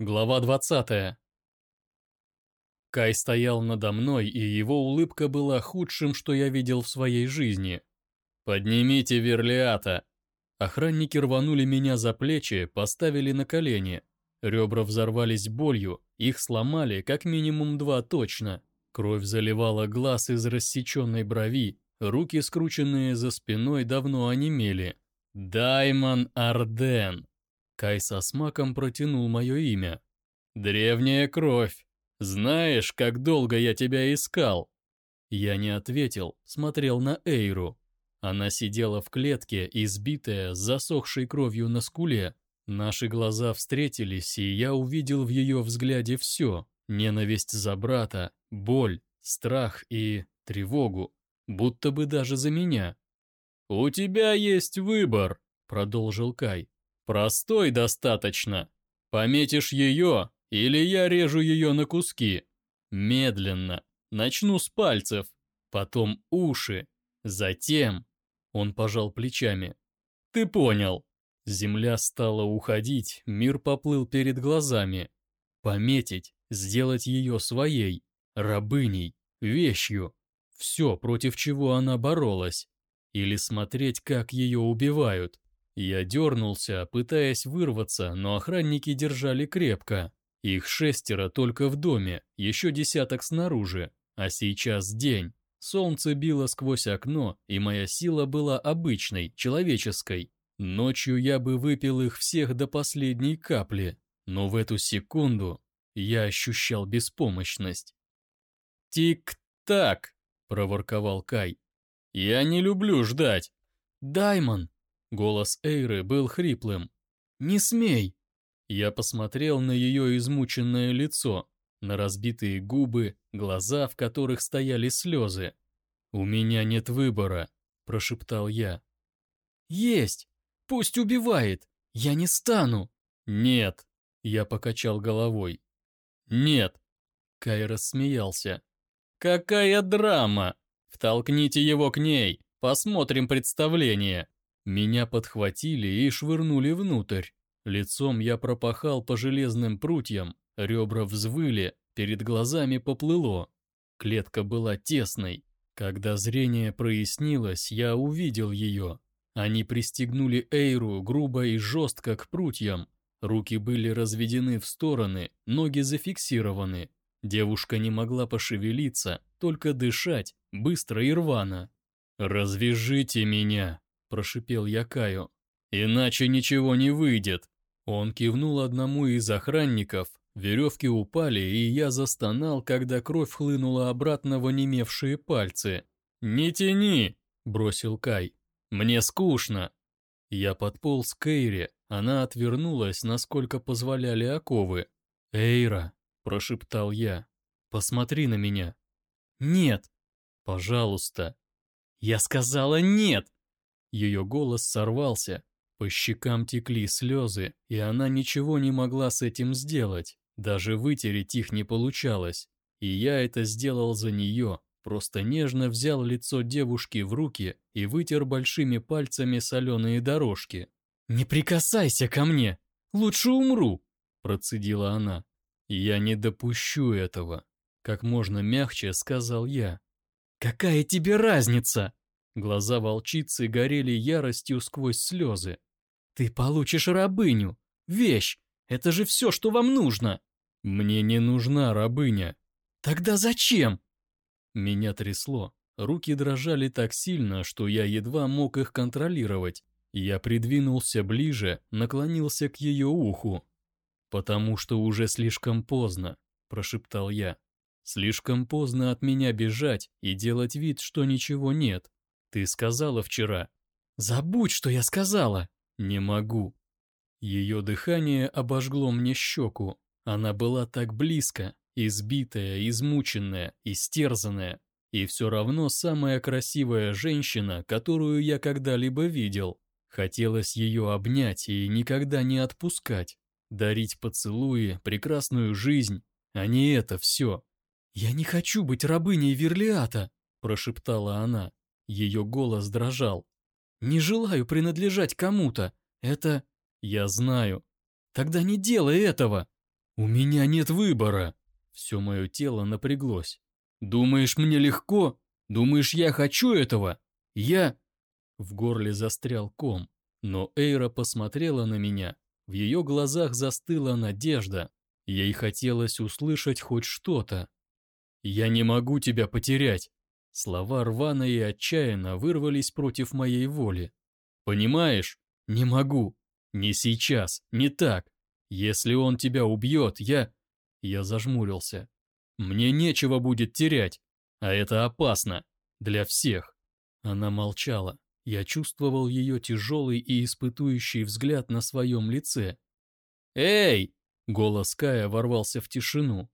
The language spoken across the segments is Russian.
Глава 20. Кай стоял надо мной, и его улыбка была худшим, что я видел в своей жизни. «Поднимите Верлиата!» Охранники рванули меня за плечи, поставили на колени. Ребра взорвались болью, их сломали как минимум два точно. Кровь заливала глаз из рассеченной брови, руки, скрученные за спиной, давно онемели. «Даймон Арден!» Кай со смаком протянул мое имя. «Древняя кровь! Знаешь, как долго я тебя искал?» Я не ответил, смотрел на Эйру. Она сидела в клетке, избитая, с засохшей кровью на скуле. Наши глаза встретились, и я увидел в ее взгляде все. Ненависть за брата, боль, страх и тревогу. Будто бы даже за меня. «У тебя есть выбор», — продолжил Кай. Простой достаточно. Пометишь ее, или я режу ее на куски. Медленно. Начну с пальцев, потом уши, затем... Он пожал плечами. Ты понял. Земля стала уходить, мир поплыл перед глазами. Пометить, сделать ее своей, рабыней, вещью. Все, против чего она боролась. Или смотреть, как ее убивают. Я дернулся, пытаясь вырваться, но охранники держали крепко. Их шестеро только в доме, еще десяток снаружи. А сейчас день. Солнце било сквозь окно, и моя сила была обычной, человеческой. Ночью я бы выпил их всех до последней капли, но в эту секунду я ощущал беспомощность. «Тик-так!» – проворковал Кай. «Я не люблю ждать!» «Даймон!» Голос Эйры был хриплым. «Не смей!» Я посмотрел на ее измученное лицо, на разбитые губы, глаза, в которых стояли слезы. «У меня нет выбора», – прошептал я. «Есть! Пусть убивает! Я не стану!» «Нет!» – я покачал головой. «Нет!» – Кай рассмеялся. «Какая драма! Втолкните его к ней, посмотрим представление!» Меня подхватили и швырнули внутрь. Лицом я пропахал по железным прутьям, ребра взвыли, перед глазами поплыло. Клетка была тесной. Когда зрение прояснилось, я увидел ее. Они пристегнули Эйру грубо и жестко к прутьям. Руки были разведены в стороны, ноги зафиксированы. Девушка не могла пошевелиться, только дышать, быстро и рвано. «Развяжите меня!» Прошипел я Каю. «Иначе ничего не выйдет!» Он кивнул одному из охранников, веревки упали, и я застонал, когда кровь хлынула обратно в онемевшие пальцы. «Не тяни!» – бросил Кай. «Мне скучно!» Я подполз к Эйре, она отвернулась, насколько позволяли оковы. «Эйра!» – прошептал я. «Посмотри на меня!» «Нет!» «Пожалуйста!» «Я сказала нет!» Ее голос сорвался, по щекам текли слезы, и она ничего не могла с этим сделать, даже вытереть их не получалось. И я это сделал за нее, просто нежно взял лицо девушки в руки и вытер большими пальцами соленые дорожки. «Не прикасайся ко мне! Лучше умру!» – процедила она. «Я не допущу этого», – как можно мягче сказал я. «Какая тебе разница?» Глаза волчицы горели яростью сквозь слезы. «Ты получишь рабыню! Вещь! Это же все, что вам нужно!» «Мне не нужна рабыня!» «Тогда зачем?» Меня трясло. Руки дрожали так сильно, что я едва мог их контролировать. Я придвинулся ближе, наклонился к ее уху. «Потому что уже слишком поздно», – прошептал я. «Слишком поздно от меня бежать и делать вид, что ничего нет. Ты сказала вчера. Забудь, что я сказала. Не могу. Ее дыхание обожгло мне щеку. Она была так близко, избитая, измученная, истерзанная. И все равно самая красивая женщина, которую я когда-либо видел. Хотелось ее обнять и никогда не отпускать. Дарить поцелуи, прекрасную жизнь, а не это все. «Я не хочу быть рабыней Верлиата», – прошептала она. Ее голос дрожал. «Не желаю принадлежать кому-то. Это...» «Я знаю». «Тогда не делай этого!» У меня нет выбора. Все мое тело напряглось. Думаешь, мне легко? Думаешь, я хочу этого? Я... В горле застрял ком, но Эйра посмотрела на меня. В ее глазах застыла надежда. Ей хотелось услышать хоть что-то. «Я не могу тебя потерять!» Слова рвано и отчаянно вырвались против моей воли. «Понимаешь? Не могу. Не сейчас, не так. Если он тебя убьет, я...» Я зажмурился. «Мне нечего будет терять, а это опасно. Для всех». Она молчала. Я чувствовал ее тяжелый и испытующий взгляд на своем лице. «Эй!» — голос Кая ворвался в тишину.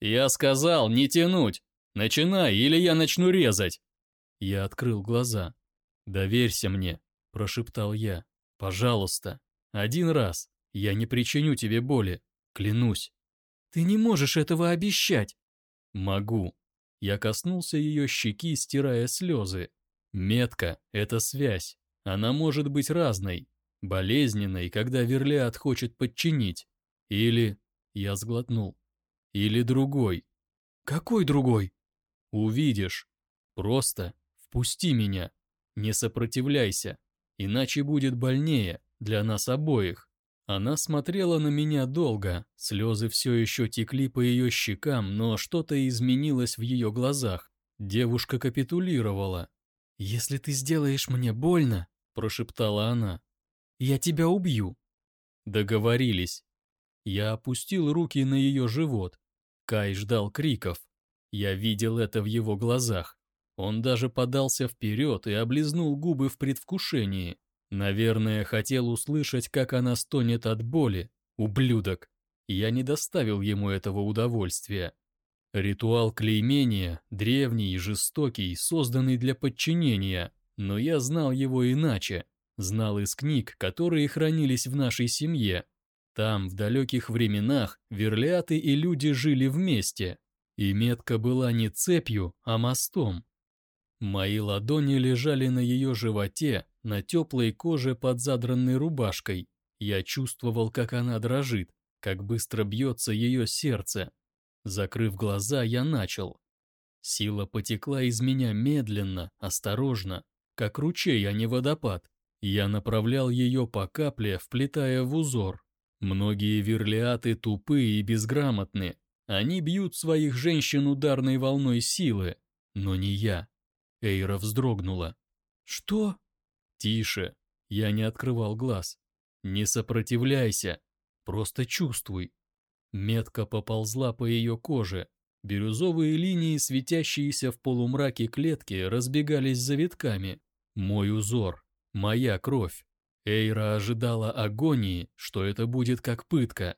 «Я сказал, не тянуть! Начинай, или я начну резать!» Я открыл глаза. «Доверься мне», — прошептал я. «Пожалуйста, один раз. Я не причиню тебе боли, клянусь». «Ты не можешь этого обещать!» «Могу». Я коснулся ее щеки, стирая слезы. Метка — это связь. Она может быть разной. Болезненной, когда Верлиад хочет подчинить. Или... Я сглотнул. Или другой. Какой другой? Увидишь. Просто впусти меня. Не сопротивляйся. Иначе будет больнее для нас обоих. Она смотрела на меня долго, слезы все еще текли по ее щекам, но что-то изменилось в ее глазах. Девушка капитулировала. «Если ты сделаешь мне больно», — прошептала она, — «я тебя убью». Договорились. Я опустил руки на ее живот. Кай ждал криков. Я видел это в его глазах. Он даже подался вперед и облизнул губы в предвкушении. Наверное, хотел услышать, как она стонет от боли. Ублюдок. Я не доставил ему этого удовольствия. Ритуал клеймения, древний и жестокий, созданный для подчинения, но я знал его иначе. Знал из книг, которые хранились в нашей семье. Там, в далеких временах, верляты и люди жили вместе. И метка была не цепью, а мостом. Мои ладони лежали на ее животе, на теплой коже под задранной рубашкой. Я чувствовал, как она дрожит, как быстро бьется ее сердце. Закрыв глаза, я начал. Сила потекла из меня медленно, осторожно, как ручей, а не водопад. Я направлял ее по капле, вплетая в узор. Многие верлиаты тупые и безграмотны. Они бьют своих женщин ударной волной силы. Но не я. Эйра вздрогнула. «Что?» «Тише!» Я не открывал глаз. «Не сопротивляйся! Просто чувствуй!» Метка поползла по ее коже. Бирюзовые линии, светящиеся в полумраке клетки, разбегались завитками. Мой узор, моя кровь. Эйра ожидала агонии, что это будет как пытка.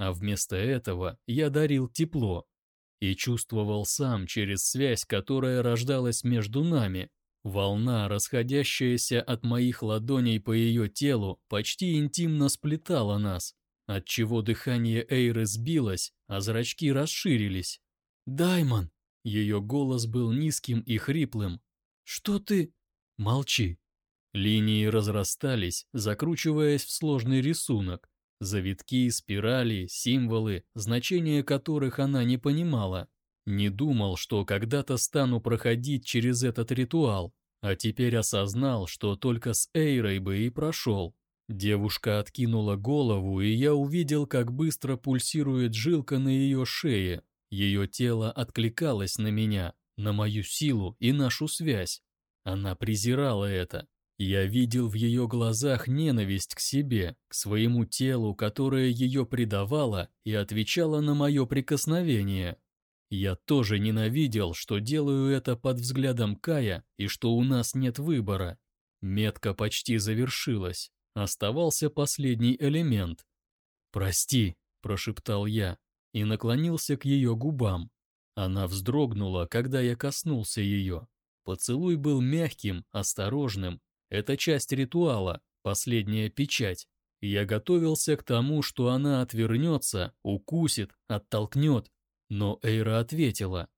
А вместо этого я дарил тепло. И чувствовал сам через связь, которая рождалась между нами, Волна, расходящаяся от моих ладоней по ее телу, почти интимно сплетала нас, отчего дыхание Эйры сбилось, а зрачки расширились. «Даймон!» Ее голос был низким и хриплым. «Что ты...» «Молчи!» Линии разрастались, закручиваясь в сложный рисунок. Завитки, спирали, символы, значения которых она не понимала. Не думал, что когда-то стану проходить через этот ритуал, а теперь осознал, что только с Эйрой бы и прошел. Девушка откинула голову, и я увидел, как быстро пульсирует жилка на ее шее. Ее тело откликалось на меня, на мою силу и нашу связь. Она презирала это. Я видел в ее глазах ненависть к себе, к своему телу, которое ее предавало и отвечало на мое прикосновение. Я тоже ненавидел, что делаю это под взглядом Кая и что у нас нет выбора. Метка почти завершилась. Оставался последний элемент. «Прости», – прошептал я и наклонился к ее губам. Она вздрогнула, когда я коснулся ее. Поцелуй был мягким, осторожным. Это часть ритуала, последняя печать. Я готовился к тому, что она отвернется, укусит, оттолкнет, но Эйра ответила.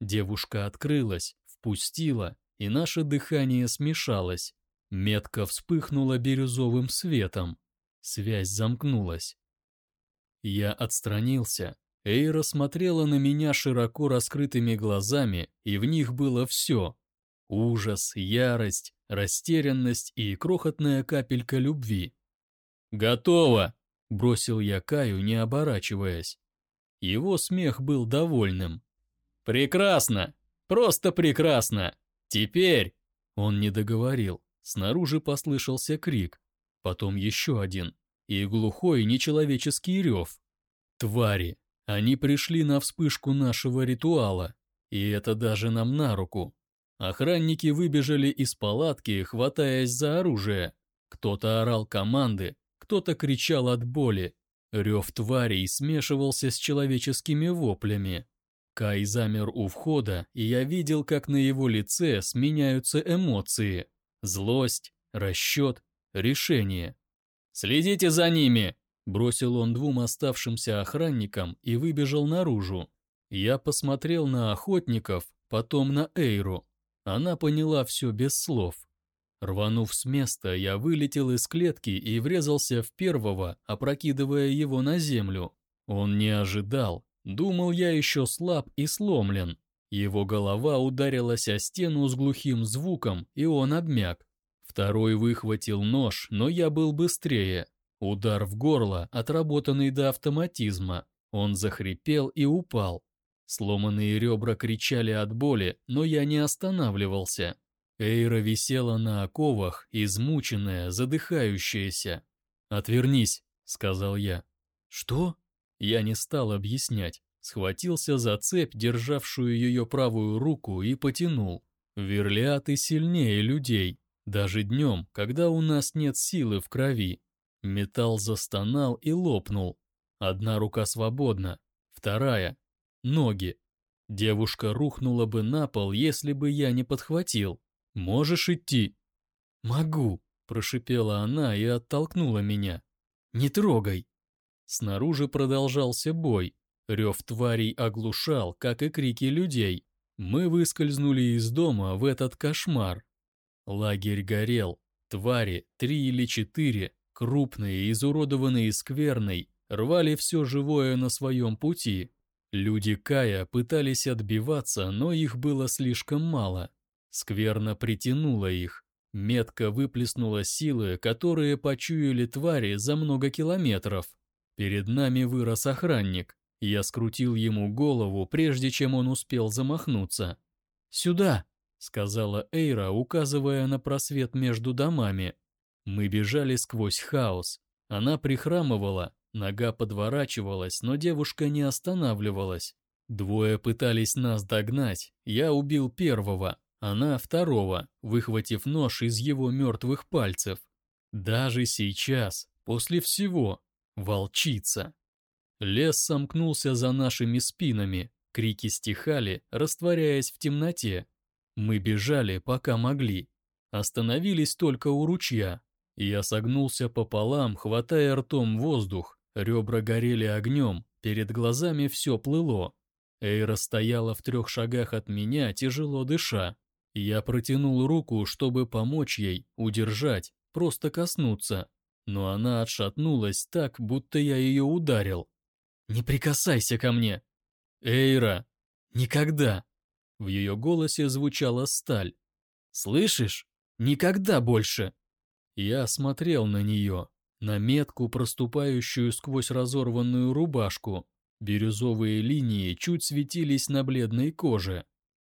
Девушка открылась, впустила, и наше дыхание смешалось. Метка вспыхнула бирюзовым светом. Связь замкнулась. Я отстранился. Эйра смотрела на меня широко раскрытыми глазами, и в них было все. Ужас, ярость, растерянность и крохотная капелька любви. «Готово!» — бросил я Каю, не оборачиваясь. Его смех был довольным. «Прекрасно! Просто прекрасно! Теперь...» Он не договорил. Снаружи послышался крик, потом еще один, и глухой нечеловеческий рев. Твари! Они пришли на вспышку нашего ритуала, и это даже нам на руку. Охранники выбежали из палатки, хватаясь за оружие. Кто-то орал команды, кто-то кричал от боли. Рев тварей смешивался с человеческими воплями. Кай замер у входа, и я видел, как на его лице сменяются эмоции. Злость, расчет, решение. «Следите за ними!» Бросил он двум оставшимся охранникам и выбежал наружу. Я посмотрел на охотников, потом на Эйру. Она поняла все без слов. Рванув с места, я вылетел из клетки и врезался в первого, опрокидывая его на землю. Он не ожидал. Думал, я еще слаб и сломлен. Его голова ударилась о стену с глухим звуком, и он обмяк. Второй выхватил нож, но я был быстрее. Удар в горло, отработанный до автоматизма. Он захрипел и упал. Сломанные ребра кричали от боли, но я не останавливался. Эйра висела на оковах, измученная, задыхающаяся. «Отвернись», — сказал я. «Что?» Я не стал объяснять. Схватился за цепь, державшую ее правую руку, и потянул. Верлиаты сильнее людей, даже днем, когда у нас нет силы в крови. Металл застонал и лопнул. Одна рука свободна, вторая — ноги. Девушка рухнула бы на пол, если бы я не подхватил. «Можешь идти?» «Могу», — прошипела она и оттолкнула меня. «Не трогай». Снаружи продолжался бой. Рев тварей оглушал, как и крики людей. Мы выскользнули из дома в этот кошмар. Лагерь горел. Твари, три или четыре, крупные, изуродованные скверной, рвали все живое на своем пути. Люди Кая пытались отбиваться, но их было слишком мало. Скверно притянула их. Метко выплеснула силы, которые почуяли твари за много километров. Перед нами вырос охранник. Я скрутил ему голову, прежде чем он успел замахнуться. «Сюда!» — сказала Эйра, указывая на просвет между домами. Мы бежали сквозь хаос. Она прихрамывала, нога подворачивалась, но девушка не останавливалась. Двое пытались нас догнать, я убил первого, она второго, выхватив нож из его мертвых пальцев. Даже сейчас, после всего, волчица. Лес сомкнулся за нашими спинами, крики стихали, растворяясь в темноте. Мы бежали, пока могли. Остановились только у ручья, я согнулся пополам, хватая ртом воздух, ребра горели огнем, перед глазами все плыло. Эйра стояла в трех шагах от меня, тяжело дыша. Я протянул руку, чтобы помочь ей, удержать, просто коснуться. Но она отшатнулась так, будто я ее ударил. «Не прикасайся ко мне!» «Эйра!» «Никогда!» В ее голосе звучала сталь. «Слышишь? Никогда больше!» Я смотрел на нее, на метку, проступающую сквозь разорванную рубашку. Бирюзовые линии чуть светились на бледной коже.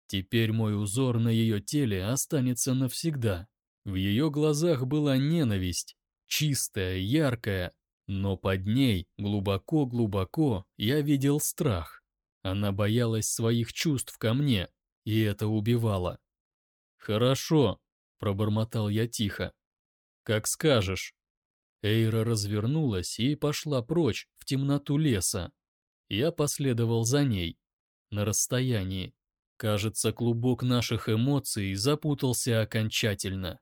Теперь мой узор на ее теле останется навсегда. В ее глазах была ненависть, чистая, яркая, но под ней, глубоко-глубоко, я видел страх. Она боялась своих чувств ко мне, и это убивало. «Хорошо», — пробормотал я тихо. «Как скажешь». Эйра развернулась и пошла прочь в темноту леса. Я последовал за ней. На расстоянии. Кажется, клубок наших эмоций запутался окончательно.